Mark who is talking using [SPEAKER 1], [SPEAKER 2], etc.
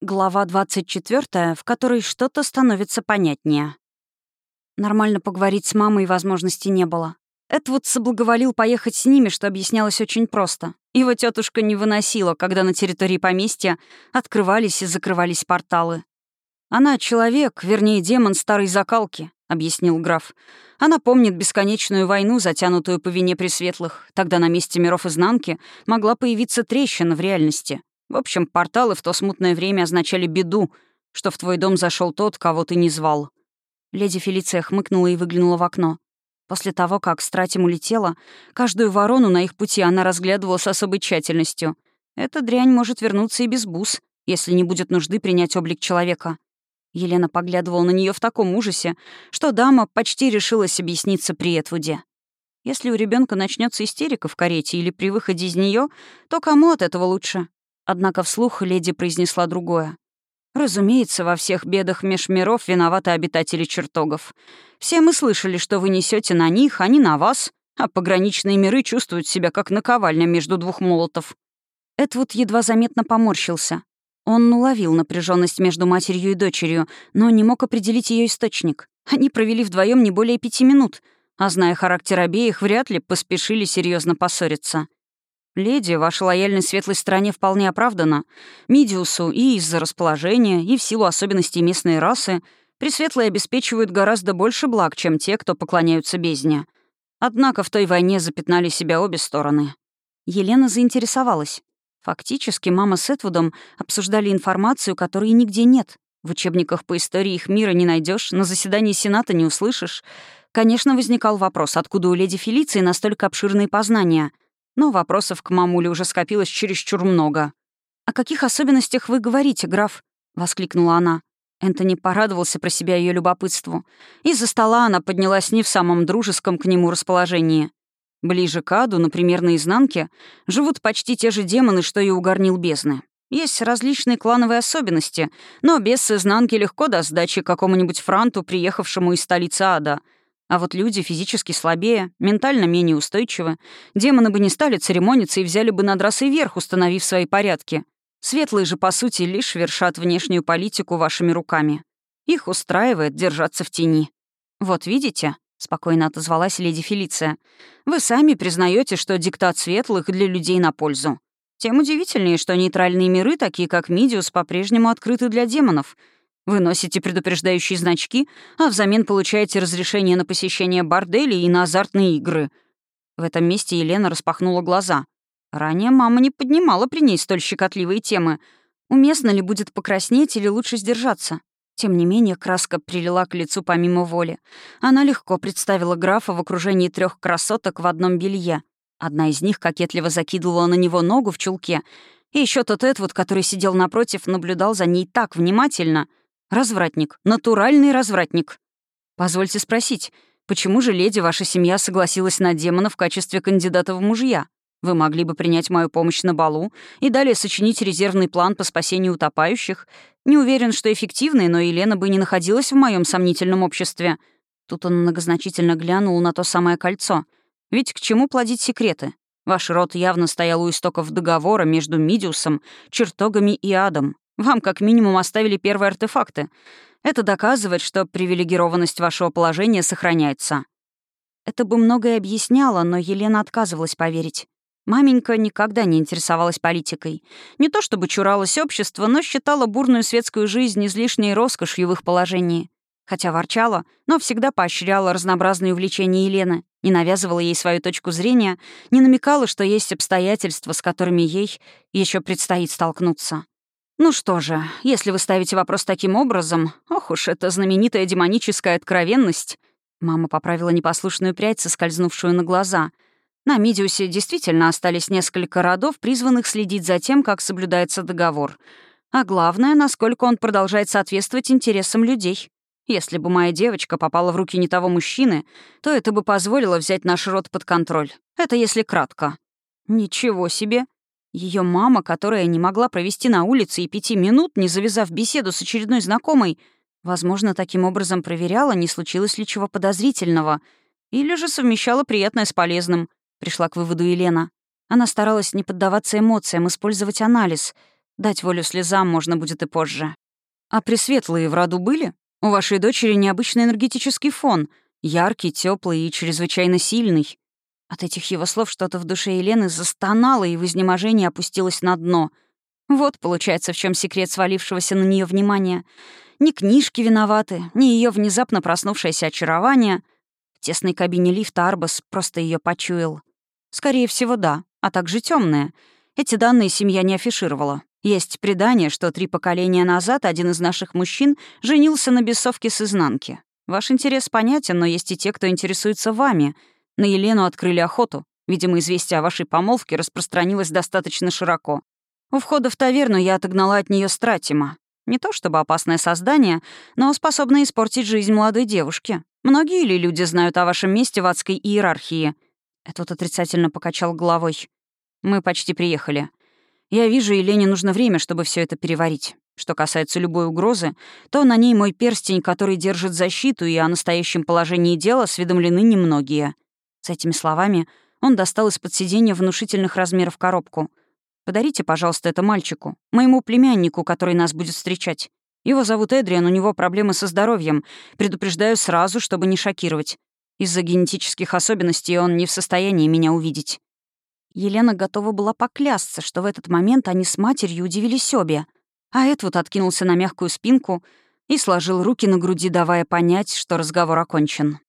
[SPEAKER 1] Глава 24, в которой что-то становится понятнее. Нормально поговорить с мамой возможности не было. Эдвуд соблаговолил поехать с ними, что объяснялось очень просто. Его тетушка не выносила, когда на территории поместья открывались и закрывались порталы. «Она человек, вернее, демон старой закалки», — объяснил граф. «Она помнит бесконечную войну, затянутую по вине Пресветлых. Тогда на месте миров изнанки могла появиться трещина в реальности. В общем, порталы в то смутное время означали беду, что в твой дом зашел тот, кого ты не звал. Леди Фелиция хмыкнула и выглянула в окно. После того, как Стратим улетела, каждую ворону на их пути она разглядывала с особой тщательностью. Эта дрянь может вернуться и без бус, если не будет нужды принять облик человека. Елена поглядывала на нее в таком ужасе, что дама почти решилась объясниться при Этвуде. Если у ребенка начнется истерика в карете или при выходе из нее, то кому от этого лучше? Однако вслух леди произнесла другое. «Разумеется, во всех бедах межмиров виноваты обитатели чертогов. Все мы слышали, что вы несете на них, а не на вас, а пограничные миры чувствуют себя как наковальня между двух молотов». Эдвуд едва заметно поморщился. Он уловил напряженность между матерью и дочерью, но не мог определить ее источник. Они провели вдвоем не более пяти минут, а зная характер обеих, вряд ли поспешили серьезно поссориться. «Леди, ваша лояльность светлой стороне вполне оправдана. Мидиусу и из-за расположения, и в силу особенностей местной расы Пресветлые обеспечивают гораздо больше благ, чем те, кто поклоняются бездне. Однако в той войне запятнали себя обе стороны. Елена заинтересовалась. Фактически мама с Этвудом обсуждали информацию, которой нигде нет. В учебниках по истории их мира не найдешь, на заседании Сената не услышишь. Конечно, возникал вопрос, откуда у леди Фелиции настолько обширные познания — но вопросов к мамуле уже скопилось чересчур много. «О каких особенностях вы говорите, граф?» — воскликнула она. Энтони порадовался про себя ее любопытству. Из-за стола она поднялась не в самом дружеском к нему расположении. Ближе к аду, например, на изнанке, живут почти те же демоны, что и у горнил бездны. Есть различные клановые особенности, но без изнанки легко даст сдачи какому-нибудь франту, приехавшему из столицы ада — а вот люди физически слабее, ментально менее устойчивы. Демоны бы не стали церемониться и взяли бы над расой верх, установив свои порядки. Светлые же, по сути, лишь вершат внешнюю политику вашими руками. Их устраивает держаться в тени. «Вот видите», — спокойно отозвалась леди Фелиция, «вы сами признаете, что диктат светлых для людей на пользу. Тем удивительнее, что нейтральные миры, такие как Мидиус, по-прежнему открыты для демонов — вы носите предупреждающие значки, а взамен получаете разрешение на посещение борделей и на азартные игры». В этом месте Елена распахнула глаза. Ранее мама не поднимала при ней столь щекотливые темы. Уместно ли будет покраснеть или лучше сдержаться? Тем не менее, краска прилила к лицу помимо воли. Она легко представила графа в окружении трех красоток в одном белье. Одна из них кокетливо закидывала на него ногу в чулке, и еще тот Эдвуд, который сидел напротив, наблюдал за ней так внимательно — Развратник. Натуральный развратник. Позвольте спросить, почему же, леди, ваша семья согласилась на демона в качестве кандидата в мужья? Вы могли бы принять мою помощь на балу и далее сочинить резервный план по спасению утопающих. Не уверен, что эффективный, но Елена бы не находилась в моем сомнительном обществе. Тут он многозначительно глянул на то самое кольцо. Ведь к чему плодить секреты? Ваш род явно стоял у истоков договора между Мидиусом, чертогами и адом. Вам как минимум оставили первые артефакты. Это доказывает, что привилегированность вашего положения сохраняется». Это бы многое объясняло, но Елена отказывалась поверить. Маменька никогда не интересовалась политикой. Не то чтобы чуралась общества, но считала бурную светскую жизнь излишней роскошью в их положении. Хотя ворчала, но всегда поощряла разнообразные увлечения Елены, не навязывала ей свою точку зрения, не намекала, что есть обстоятельства, с которыми ей еще предстоит столкнуться. «Ну что же, если вы ставите вопрос таким образом, ох уж эта знаменитая демоническая откровенность!» Мама поправила непослушную прядь, соскользнувшую на глаза. На Мидиусе действительно остались несколько родов, призванных следить за тем, как соблюдается договор. А главное, насколько он продолжает соответствовать интересам людей. Если бы моя девочка попала в руки не того мужчины, то это бы позволило взять наш род под контроль. Это если кратко. «Ничего себе!» Ее мама, которая не могла провести на улице и пяти минут, не завязав беседу с очередной знакомой, возможно, таким образом проверяла, не случилось ли чего подозрительного, или же совмещала приятное с полезным, пришла к выводу Елена. Она старалась не поддаваться эмоциям, использовать анализ. Дать волю слезам можно будет и позже. А пресветлые в роду были? У вашей дочери необычный энергетический фон. Яркий, теплый и чрезвычайно сильный. От этих его слов что-то в душе Елены застонало и в изнеможении опустилось на дно. Вот, получается, в чем секрет свалившегося на нее внимания. Ни книжки виноваты, ни ее внезапно проснувшееся очарование. В тесной кабине лифта Арбас просто ее почуял. Скорее всего, да, а также темная. Эти данные семья не афишировала. Есть предание, что три поколения назад один из наших мужчин женился на бесовке с изнанки. Ваш интерес понятен, но есть и те, кто интересуется вами. На Елену открыли охоту. Видимо, известие о вашей помолвке распространилось достаточно широко. У входа в таверну я отогнала от нее Стратима. Не то чтобы опасное создание, но способное испортить жизнь молодой девушки. Многие ли люди знают о вашем месте в адской иерархии? Этот отрицательно покачал головой. Мы почти приехали. Я вижу, Елене нужно время, чтобы все это переварить. Что касается любой угрозы, то на ней мой перстень, который держит защиту, и о настоящем положении дела осведомлены немногие. С этими словами он достал из-под сиденья внушительных размеров коробку. «Подарите, пожалуйста, это мальчику, моему племяннику, который нас будет встречать. Его зовут Эдриан, у него проблемы со здоровьем. Предупреждаю сразу, чтобы не шокировать. Из-за генетических особенностей он не в состоянии меня увидеть». Елена готова была поклясться, что в этот момент они с матерью удивились обе. А Эдвуд откинулся на мягкую спинку и сложил руки на груди, давая понять, что разговор окончен.